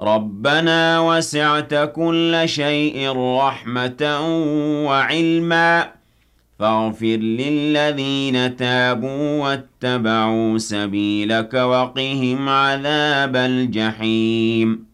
رَبَّنَا وَسِعْتَ كُلَّ شَيْءٍ رَّحْمَةً وَعِلْمًا. فاغفر للذين تابوا واتبعوا سبيلك وقهم عذاب الجحيم.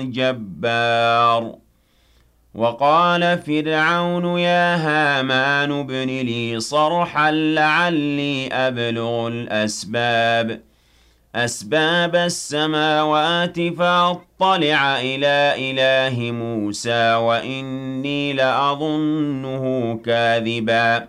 جَبَّارٍ. وقال فرعون يا هامان ابن لي صرحا لعلي أبلغ الأسباب. أسباب السماوات فأطلع إلى إله موسى وإني لأظنه كاذبا.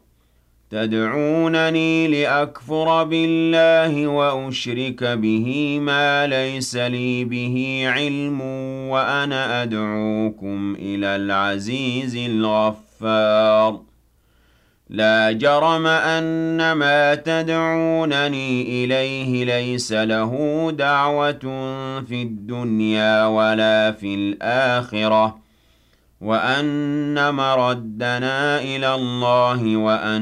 تدعونني لأكفر بالله وأشرك به ما ليس لي به علم وأنا أدعوكم إلى العزيز الغفار. لا جرم أن ما تدعونني إليه ليس له دعوة في الدنيا ولا في الآخرة وأن مردنا إلى الله وأن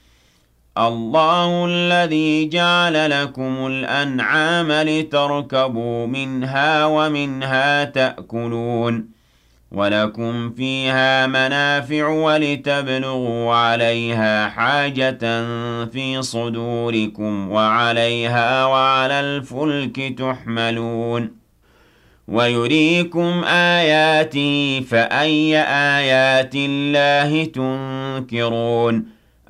الله الذي جعل لكم الأنعام لتركبوا منها ومنها تأكلون ولكم فيها منافع ولتبلغوا عليها حاجة في صدوركم وعليها وعلى الفلك تحملون ويريكم آياته فأي آيات الله تنكرون